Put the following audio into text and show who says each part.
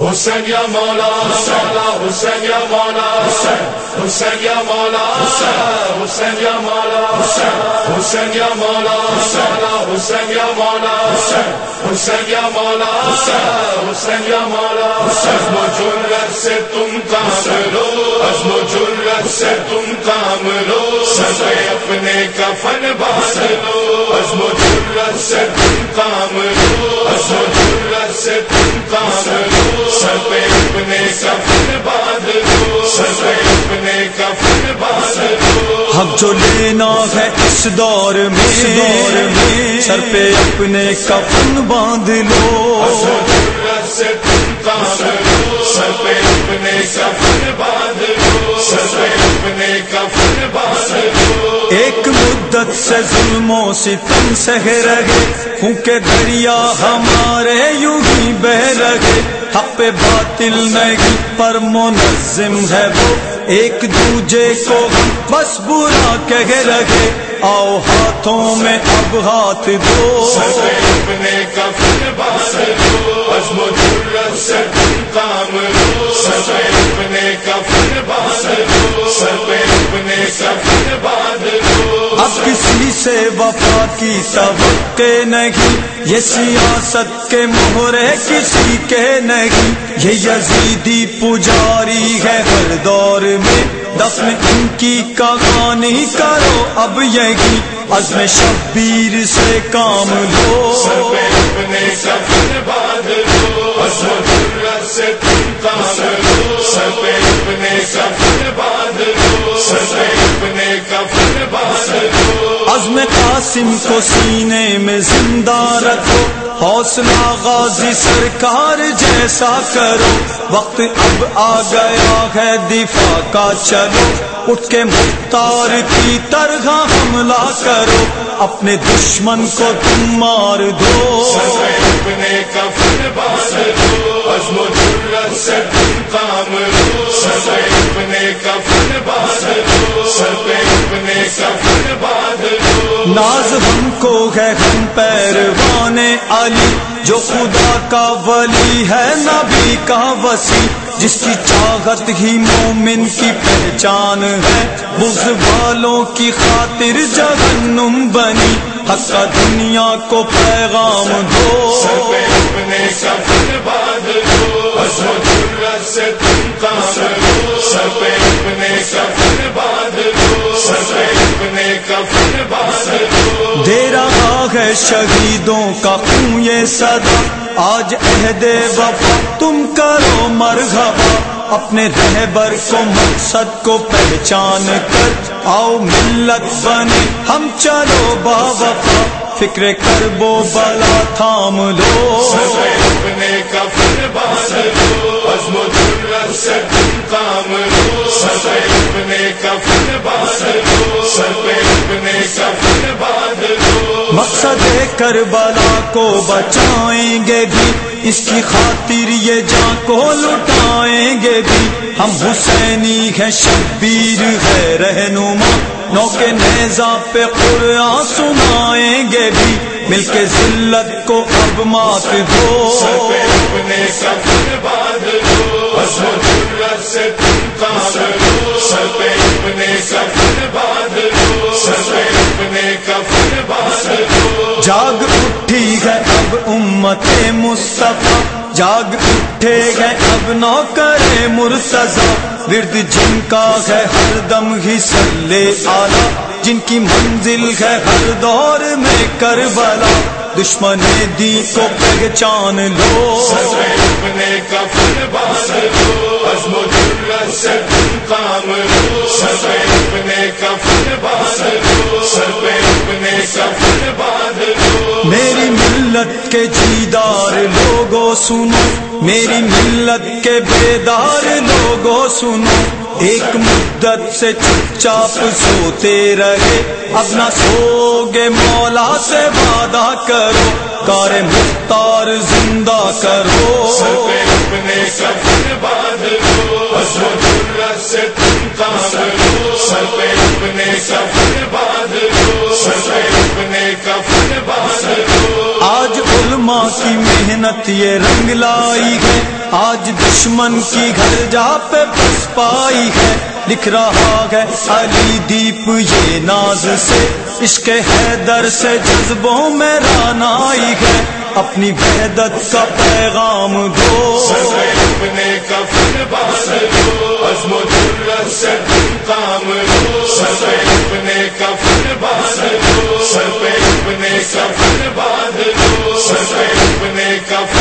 Speaker 1: حسین یا مولا مولا حسین یا مولا، حسین یا مولا، حسین یا مولا، حسین یا مولا مولا حسین یا مولا، حسین یا مولا، حسین یا مولا عزم و جرت سے تم کام لو عزم و جرت سے تم کام لو سزے اپنے کفن
Speaker 2: حق جو لینا ہے اس دور میں دور میں۔ سر پہ اپنے کفن باندھ لو۔
Speaker 1: سے تم سر پہ اپنے کفن باندھ لو سر پہ اپنے کفن باندھ
Speaker 2: ایک مدت سے ظلم و ستم سہ رہے کیونکہ دریا ہمارے یوں ہی بہ رہے۔ حق باطل نہیں پر منظم ہے وہ۔ ایک دوجے کو بس برا کہہ رہے۔ آؤ ہاتھوں میں اب ہاتھ دو۔
Speaker 1: اپنے کفن باندھ
Speaker 2: وفا کی توقع نہیں، یہ سیاست کے مہرے کسی کے نہیں۔ یہ یزیدی پجاری ہے ہر دور میں۔ دفن ان کی کہانی کرو اب یہی۔ عزم شبیر سے کام لو۔
Speaker 1: اپنے سے
Speaker 2: قاسم کو سینے میں زندہ رکھو، حوصلہ غازی سرکار جیسا کرو۔ وقت اب آ گیا ہے دفاع کا چلو۔ اٹھ کے مختار کی طرح حملہ کرو۔ اپنے دشمن کو تم مار دو۔
Speaker 1: اپنے کفن باندھ لو عزم و سے کام لو اپنے کفن باندھ لو
Speaker 2: ناز ہم کو ہے ہم پیروانے علی، جو خدا کا ولی ہے، نبی کا وسیع، جس کی چاہت ہی مومن کی پہچان ہے۔ بز والوں کی خاطر جہنم بنی، حق دنیا کو پیغام دو۔
Speaker 1: پہ سے تم
Speaker 2: شہیدوں کا خون یہ صدا، آج عہد وفا، تم کرو مرغبا اپنے رہبر کو مقصد کو پہچان کر، آؤ ملت بنے، ہم چلو با وفا۔ فکر کر بو بلا تھام لو۔
Speaker 1: اپنے کفن باندھ لو عزم و کام لو اپنے کفن لو
Speaker 2: مقصد کربلا کو بچائیں گے بھی۔ اس کی خاطر یہ جان کو لٹائیں گے بھی۔ ہم حسینی ہے شبیر ہے رہنما۔ نو کے نیزا پہ قرآن سنائیں گے بھی۔ مل کے ذلت کو اب مات دو۔
Speaker 1: اپنے سے تم اپنے
Speaker 2: جاگ اٹھے گئے اب نو کرے مرتضی۔ ورد جن کا ہے ہر دم ہی سلے آلہ جن کی منزل ہے ہر دور میں کربلا۔ دشمن دی کو پہچان لو۔
Speaker 1: اپنے کفن باندھ لو عزم و جرت سے کام لو اپنے کفن باندھ لو۔ سر پہ
Speaker 2: ملت کے جیدار لوگوں سنو، میری ملت کے بیدار لوگوں سنو۔ ایک مدت سے چپ چاپ سوتے رہے، اب نہ سو گے مولا سے وعدہ کرو، کار مختار زندہ کرو۔ علماء کی محنت یہ رنگ لائی ہے۔ آج دشمن کی گھر جا پہ بس پائی ہے۔ لکھ رہا ہے علی دیپ یہ ناز سے۔ عشق حیدر سے جذبوں میں رانائی ہے۔ اپنی وحدت کا پیغام دو۔
Speaker 1: اپنے دو کف